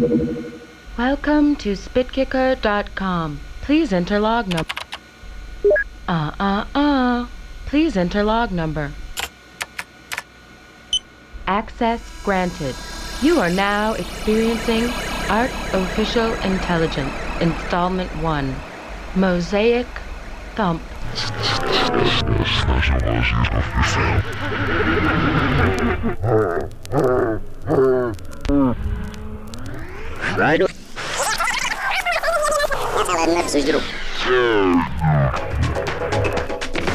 Welcome to spitkicker.com. Please enter log number. Uh uh uh. Please enter log number. Access granted. You are now experiencing Art Official Intelligence, Installment 1. Mosaic Thump. Right.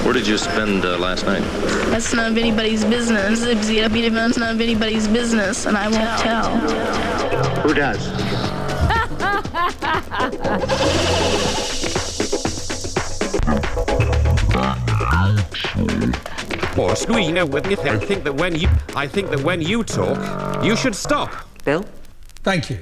Where did you spend uh, last night? That's none of anybody's business. It's none of anybody's business, and I won't tell. Who does? Boss, no, you know with me. I think that when you, I think that when you talk, you should stop. Bill? Thank you.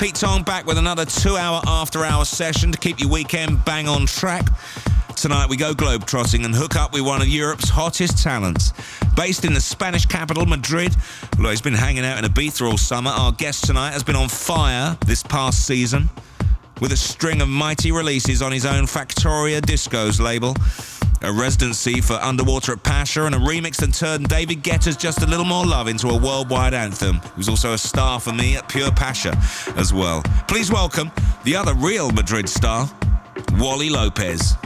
Pete Tong back with another two hour after hour session to keep your weekend bang on track. Tonight we go globetrotting and hook up with one of Europe's hottest talents. Based in the Spanish capital, Madrid, although he's been hanging out in Ibiza all summer, our guest tonight has been on fire this past season with a string of mighty releases on his own Factoria Discos label, a residency for Underwater at Pacha, and a remix that turned David Guetta's Just a Little More Love into a worldwide anthem. He was also a star for me at Pure Pacha as well. Please welcome the other real Madrid star, Wally Lopez.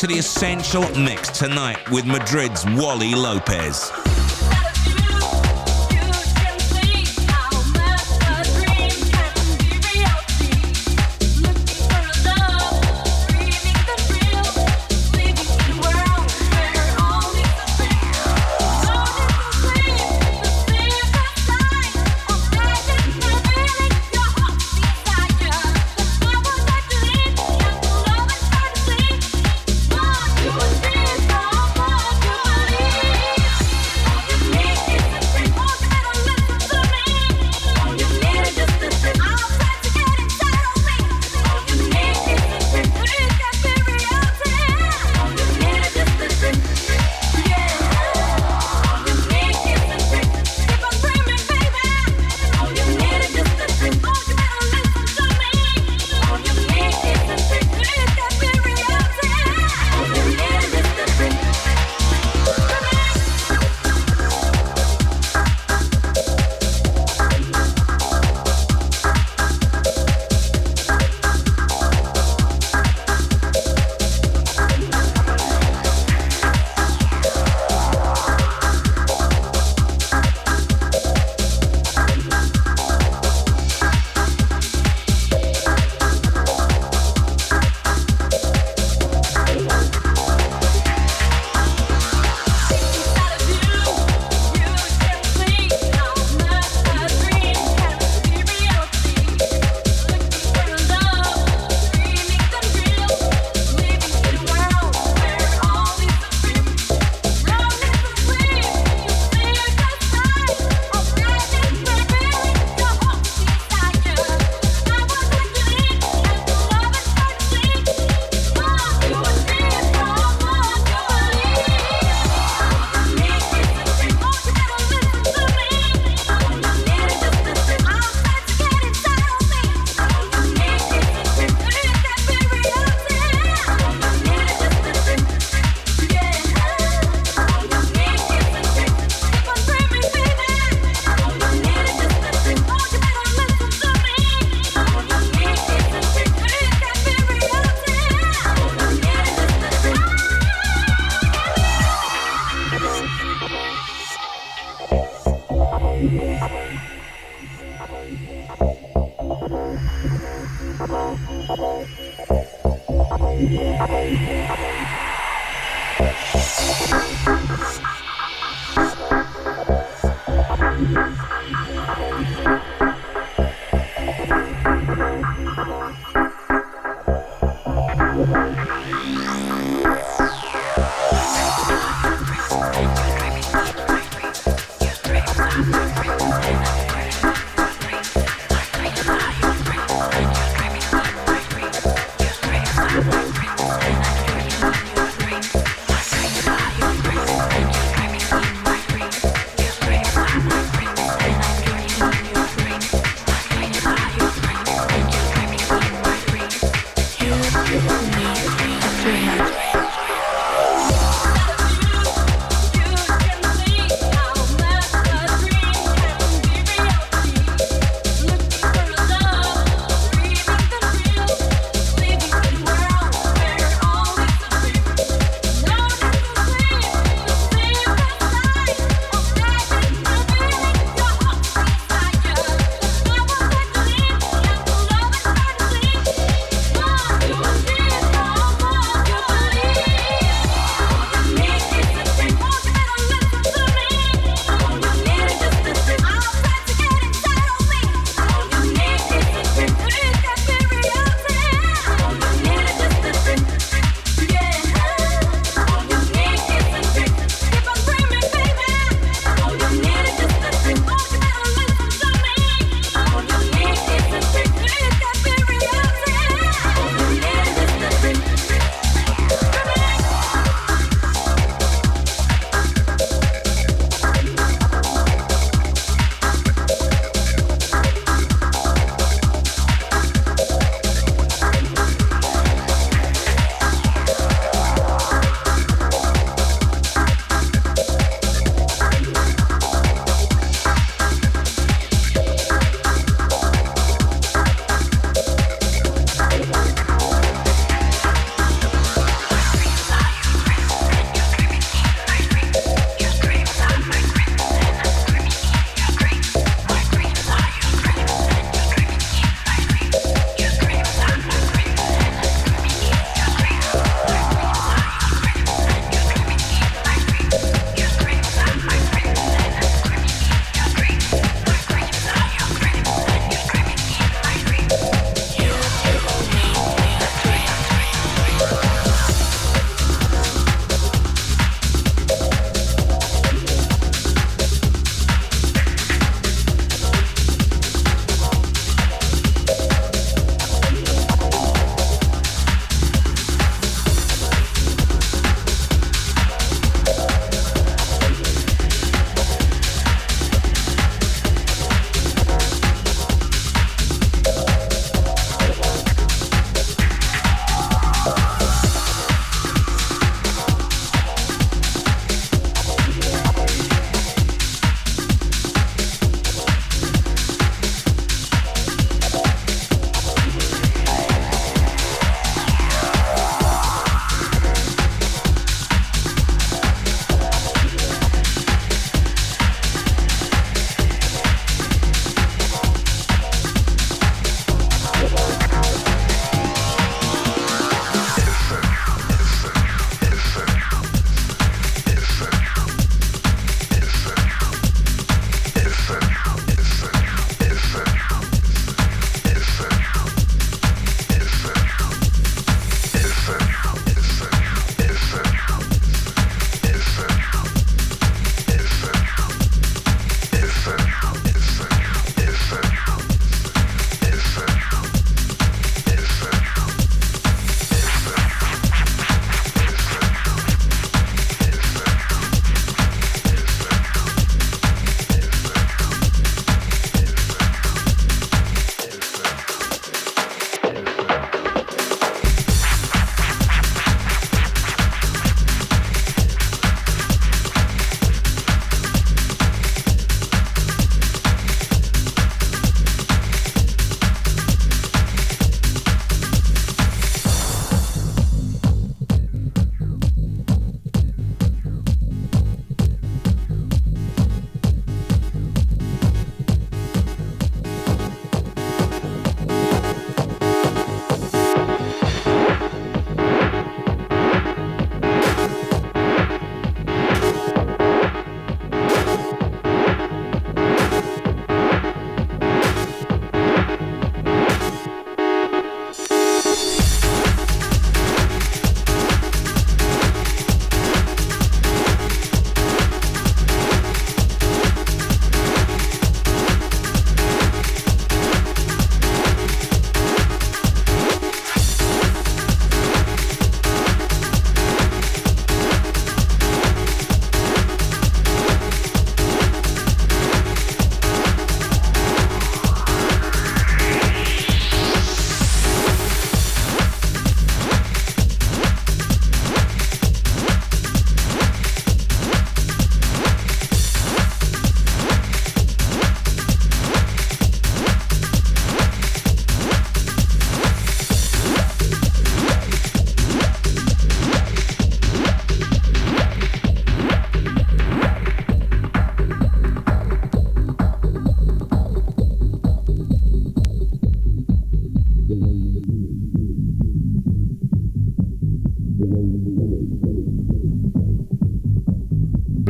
To The Essential Mix tonight with Madrid's Wally Lopez.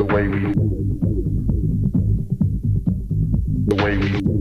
the way we the way we.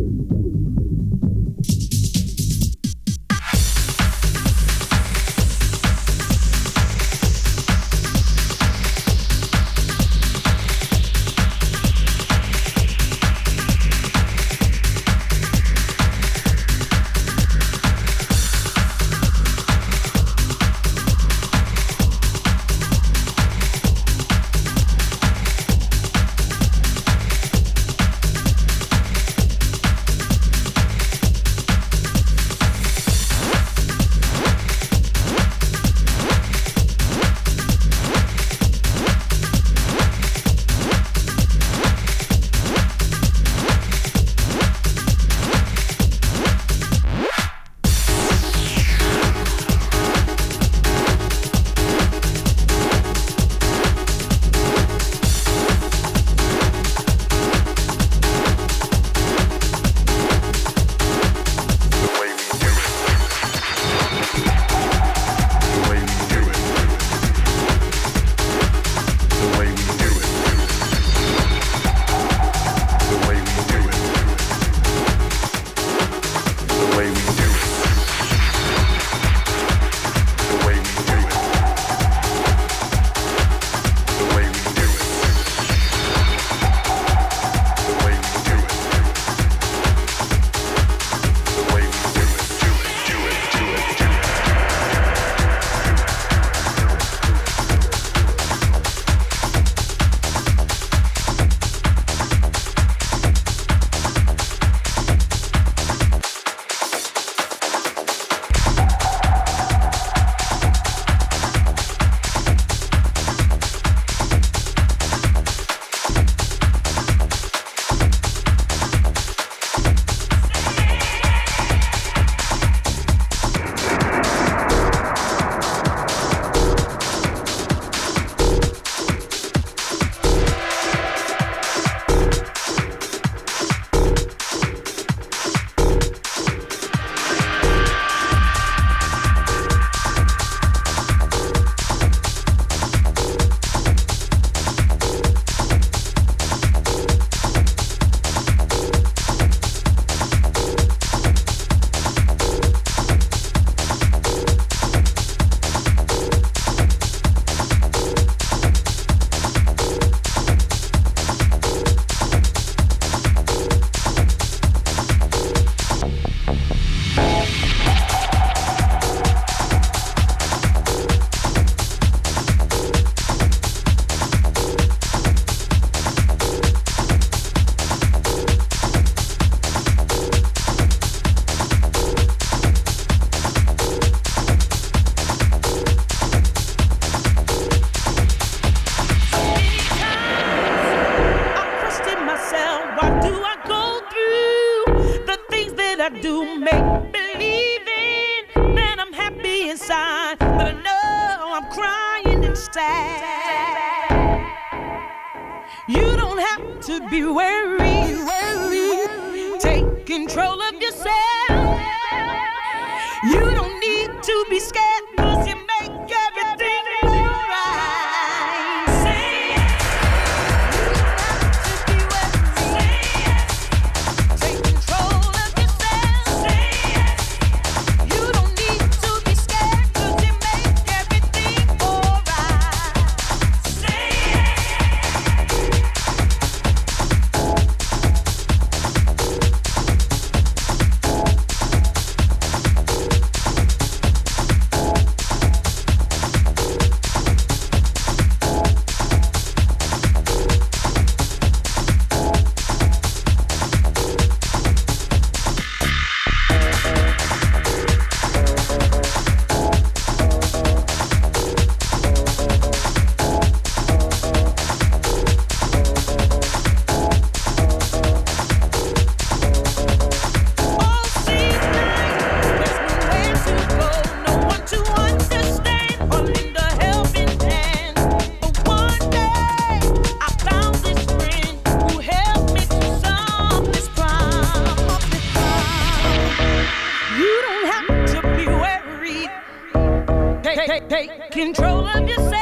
I'm just saying.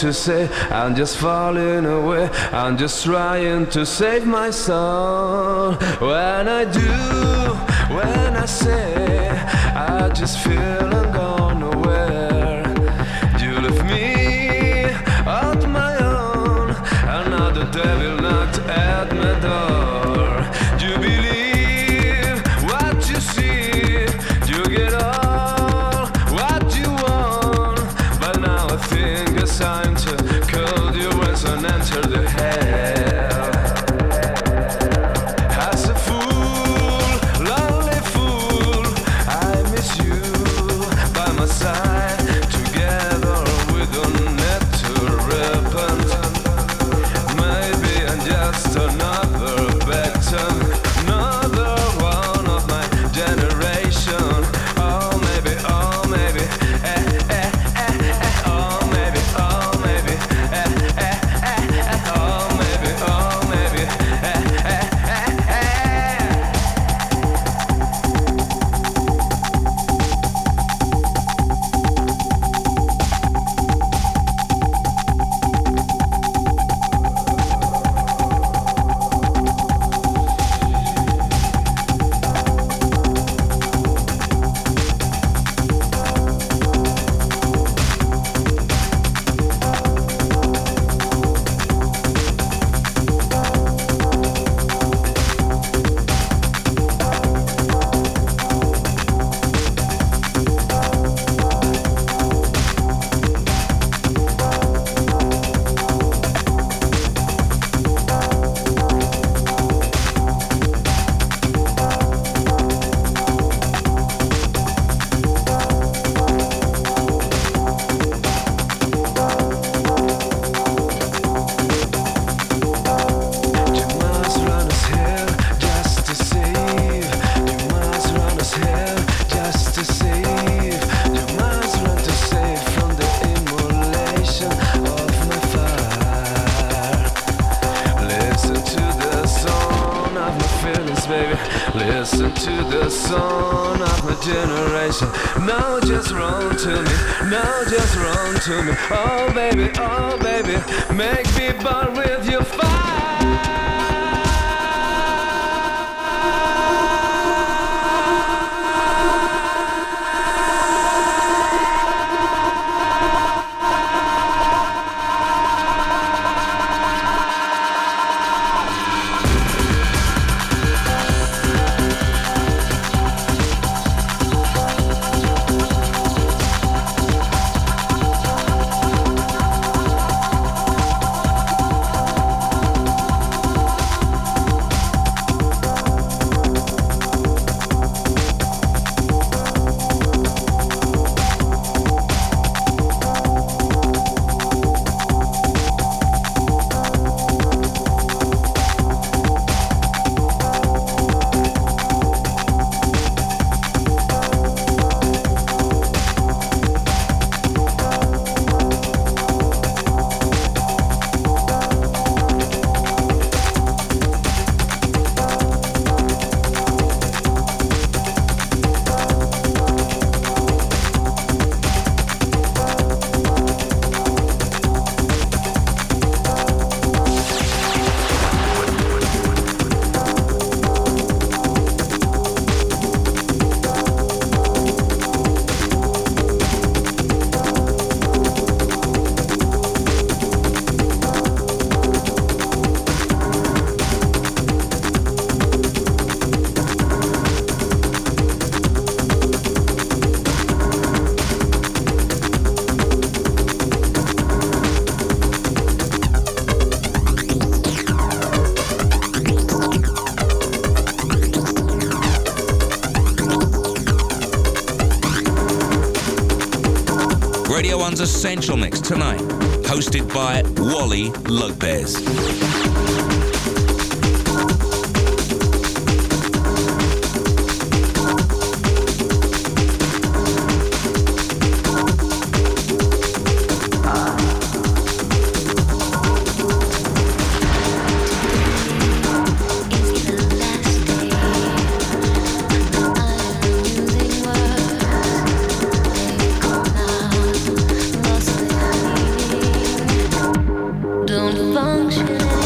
to say I'm just falling away. I'm just trying to save my soul. When I do, when I say I just feel I'm gone. Essential Mix tonight, hosted by Wally Lopez. function.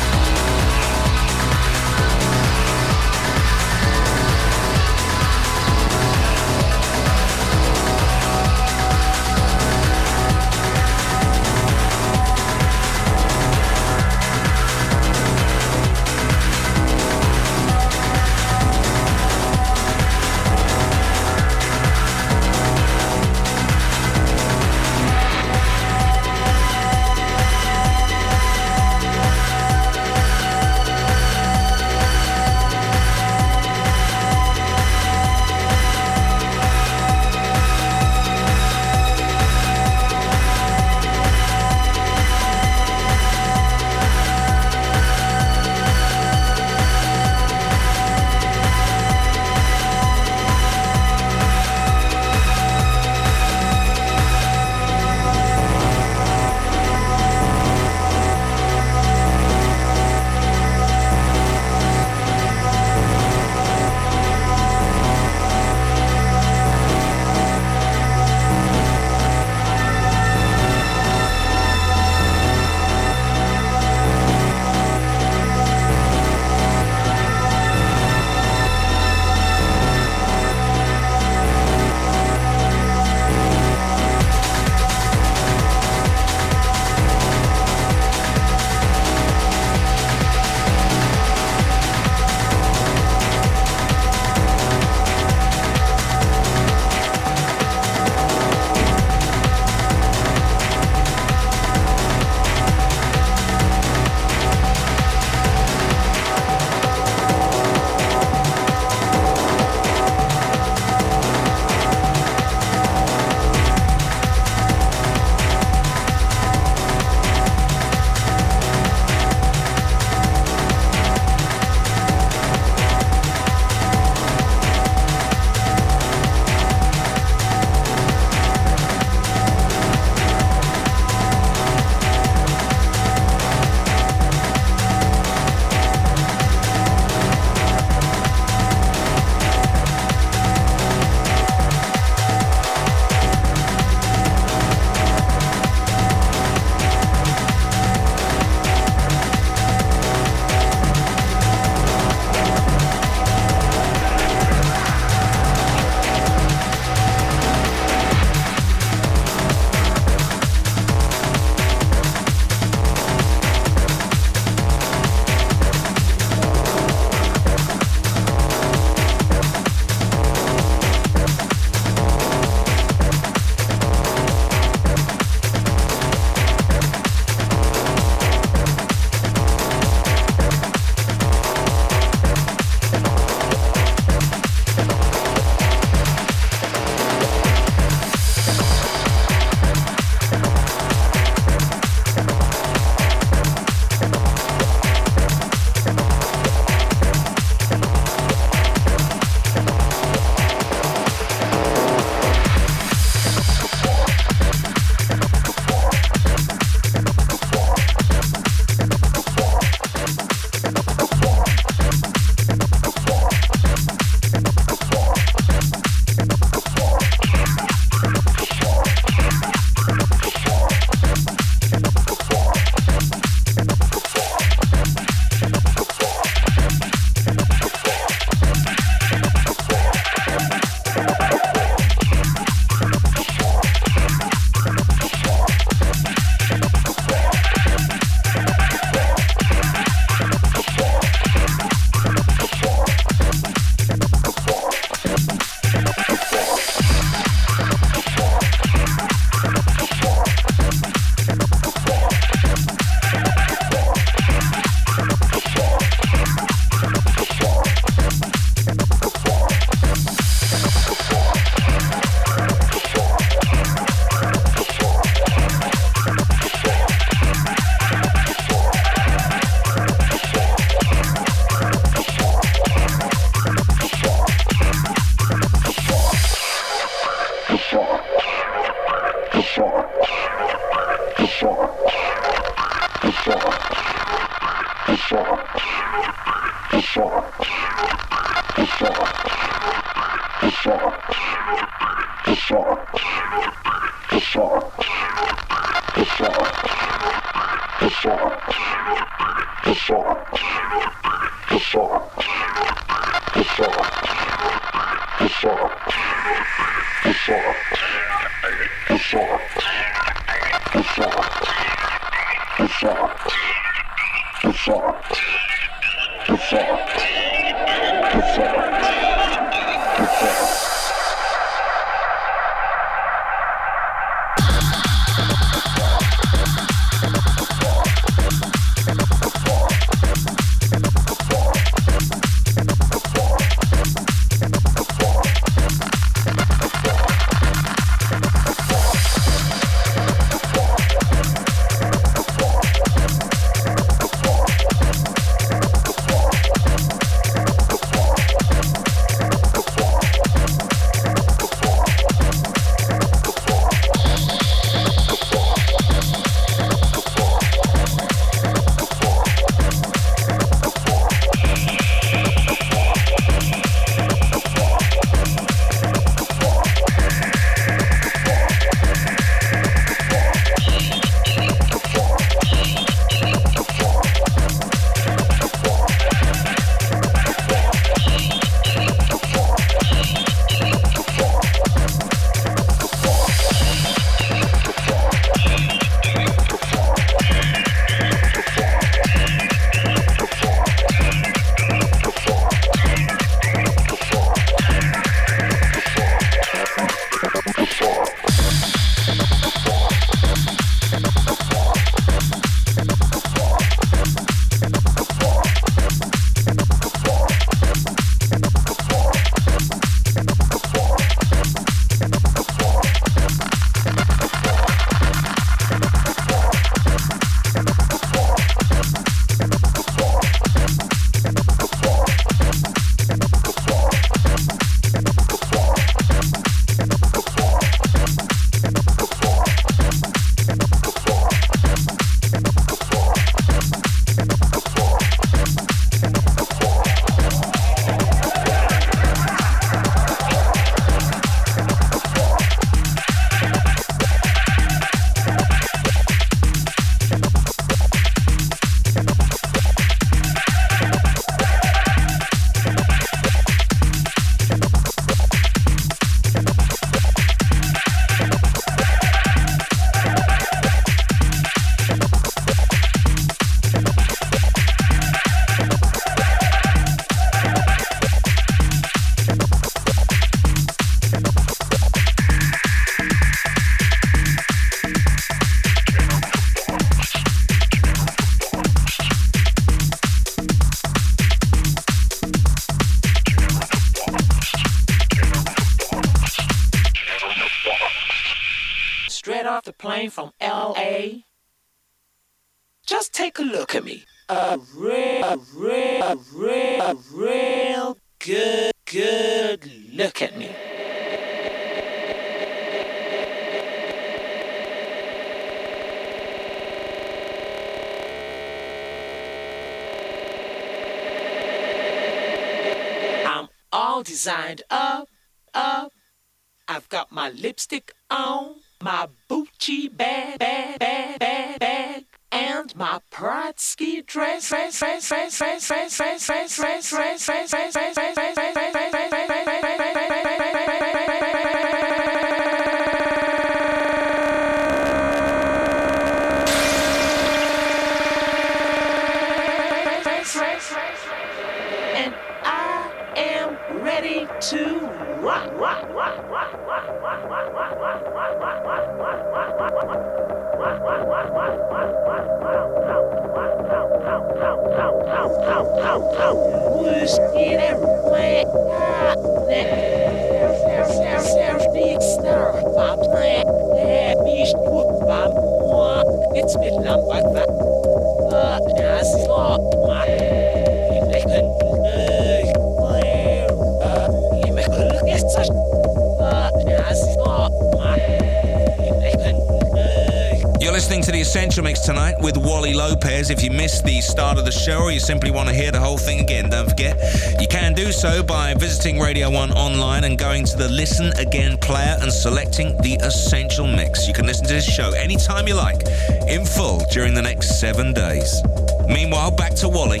Listening to the Essential Mix tonight with Wally Lopez. If you missed the start of the show or you simply want to hear the whole thing again, don't forget, you can do so by visiting Radio 1 online and going to the Listen Again player and selecting the Essential Mix. You can listen to this show anytime you like, in full, during the next seven days. Meanwhile, back to Wally.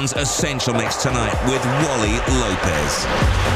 1's Essential Mix tonight with Wally Lopez.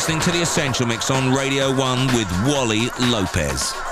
Listening to The Essential Mix on Radio 1 with Wally Lopez.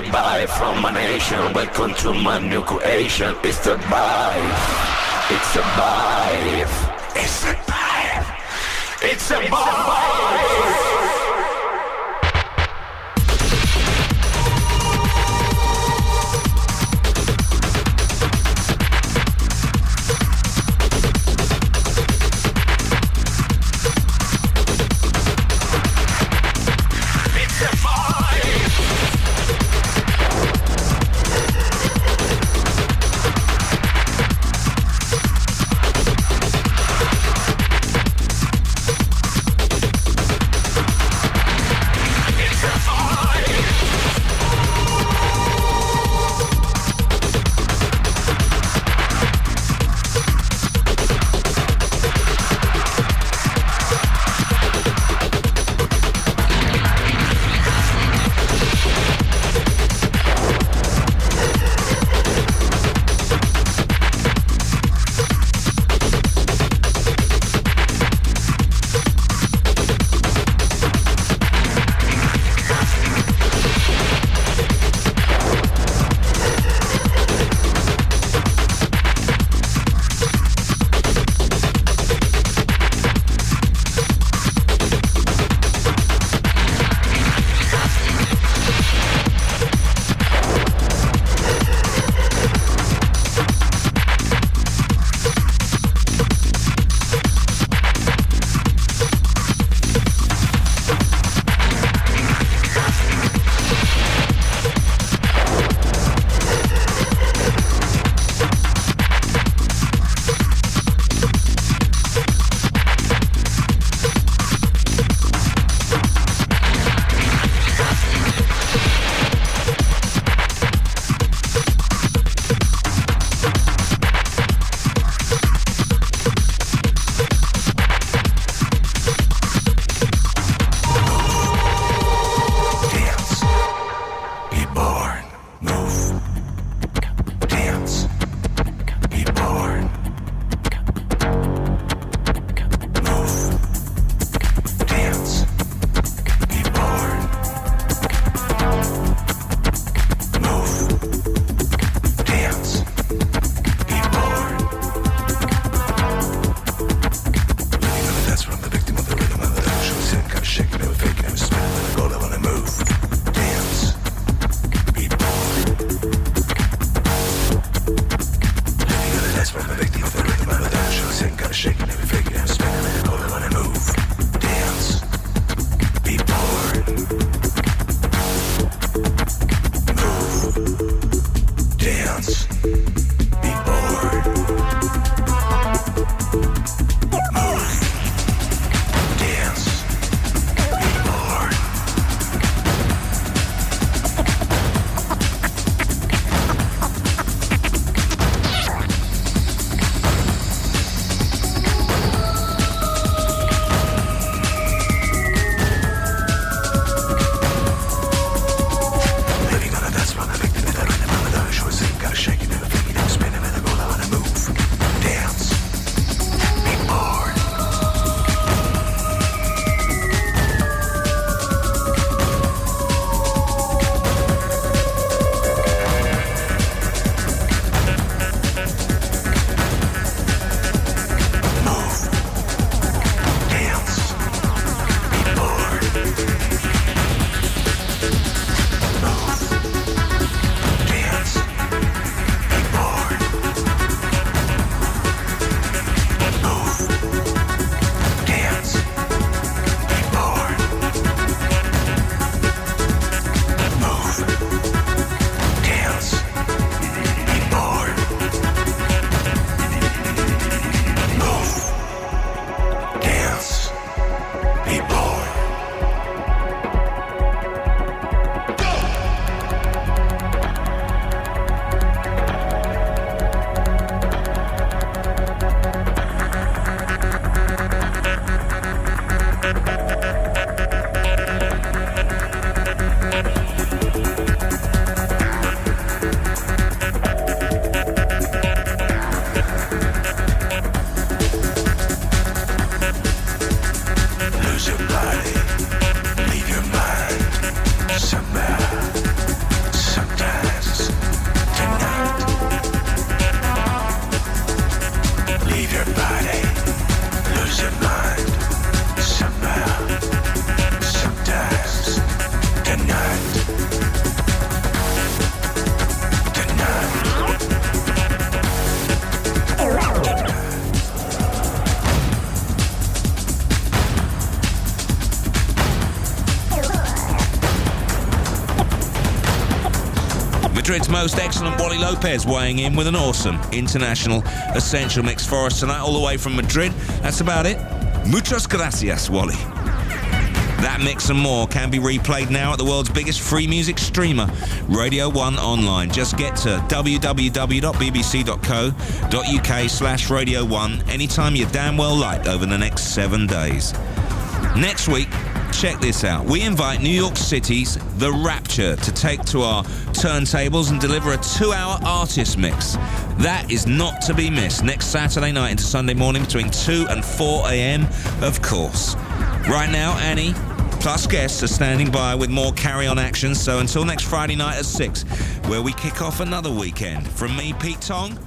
everybody from my nation Welcome to my new creation. It's the vibe. It's a vibe. It's a vibe. It's a vibe. Most excellent Wally Lopez weighing in with an awesome international essential mix for us tonight, all the way from Madrid. That's about it. Muchas gracias, Wally. That mix and more can be replayed now at the world's biggest free music streamer, Radio 1 Online. Just get to www.bbc.co.uk slash Radio 1 anytime you damn well like over the next seven days. Next week, check this out. We invite New York City's The Rapture to take to our turntables and deliver a two-hour artist mix. That is not to be missed next Saturday night into Sunday morning between 2 and 4 a.m., of course. Right now, Annie plus guests are standing by with more carry-on action. So until next Friday night at 6, where we kick off another weekend. From me, Pete Tong.